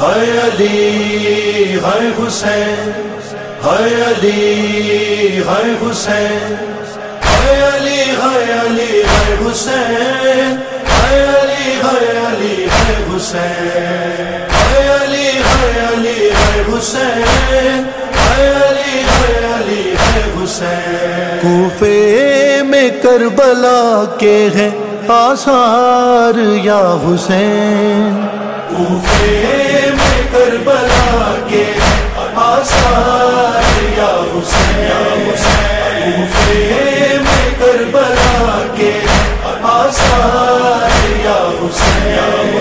ہے علی ہے حسین ہے علی ہے حسین ہے علی ہے علی ہے حسین ہے علی ہے علی ہے حسین ہے علی ہے علی ہے حسین ہے علی ہے علی ہے حسین کوفے میں کربلا کے ہیں آثار یا حسین کوفے کربلا کے آثار یا حسین کوفے کربلا کے آثار یا حسین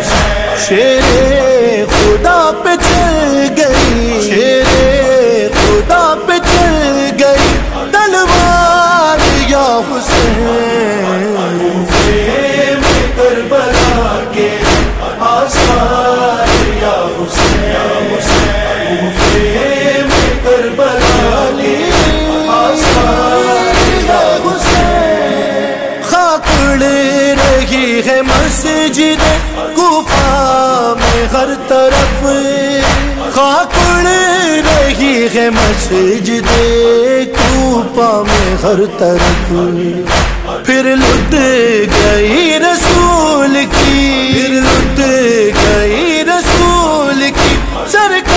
شیر خدا پہ چل گئی شیر خدا پہ چل گئی، تلوار یا حسین۔ ہے مسجد کوفہ میں ہر طرف خاکڑ رہی ہے مسجد کوفہ میں ہر طرف پھر لٹ گئی رسول کی پھر لٹ گئی رسول کی سرکار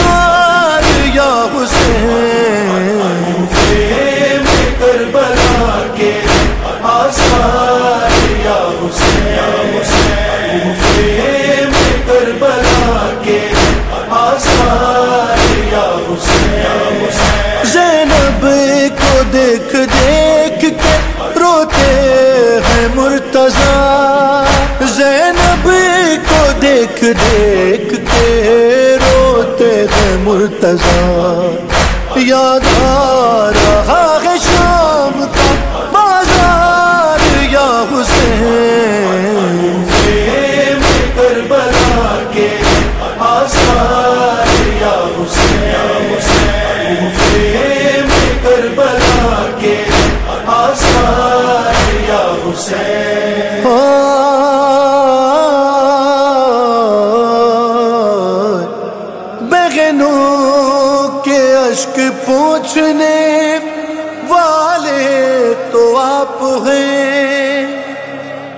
دیکھ دیکھ کے روتے ہیں مرتضی۔ یاد آ رہا ہے شام کا بازار، یا حسین۔ کربلا کے آثار یا حسین کربلا کے آثار یا حسین اشک پوچھنے والے تو آپ ہیں۔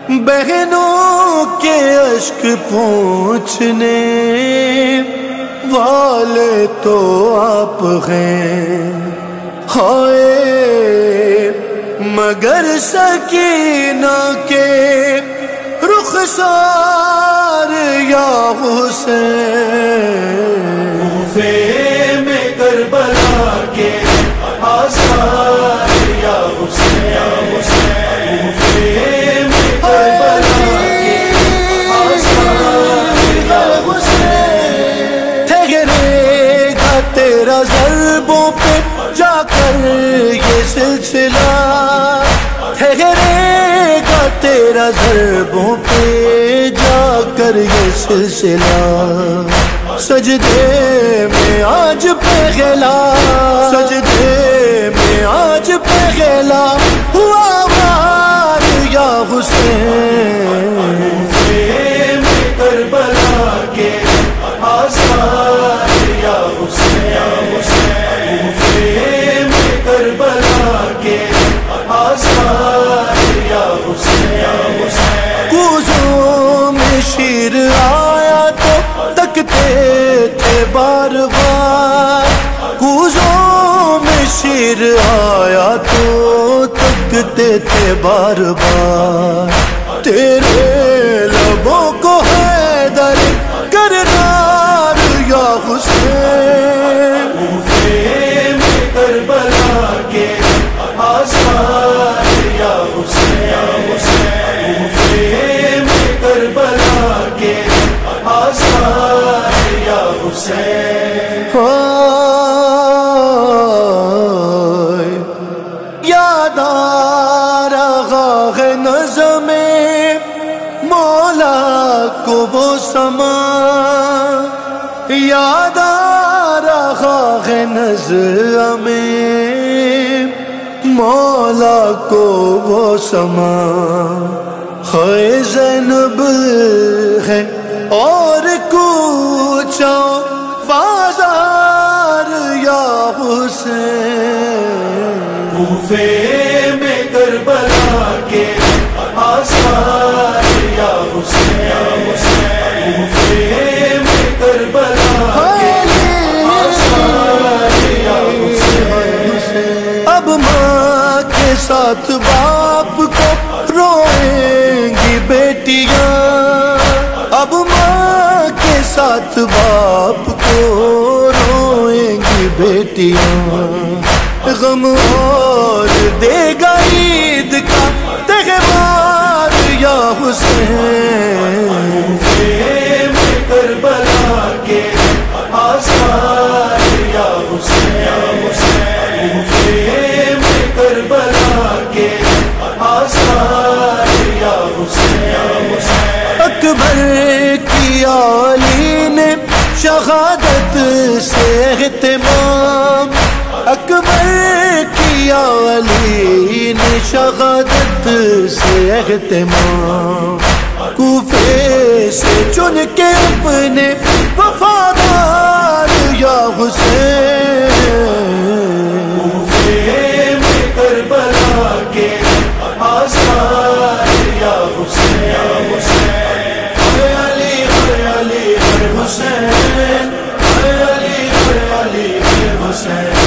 بہنوں کے اشک پوچھنے والے تو آپ ہیں۔ ہائے، مگر سکینہ کے رخسار یا حسین۔ تیرا ضربوں پہ جا کر یہ سلسلہ ٹھہرے گا۔ تیرا ضربوں پہ جا کر یہ سلسلہ سجدے میں آج پہلا، سجدے میں آج پہلا ہوا یا حسین۔ کوزوں میں شیر آیا تو تکتے تھے بار بار۔ کوزوں میں شیر آیا تو تکتے تھے بار بار۔ تیرے لبوں کو رہا ہے نظم مولا کو وہ سما۔ ہے زینب ہے اور کوچا بازار یا حسین۔ کوفے میں کربلا ساتھ باپ کو روئیں گی بیٹیاں۔ اب ماں کے ساتھ باپ کو روئیں گی بیٹیاں۔ غم اور دے گا سے اہتمام اکبر کی علی نے شہادت سے اہتمام کوفے سے چن کے اپنے وفادار یا حسین میں کربلا کے آثار یا حسین۔ ہر علی علی حسین۔ حسین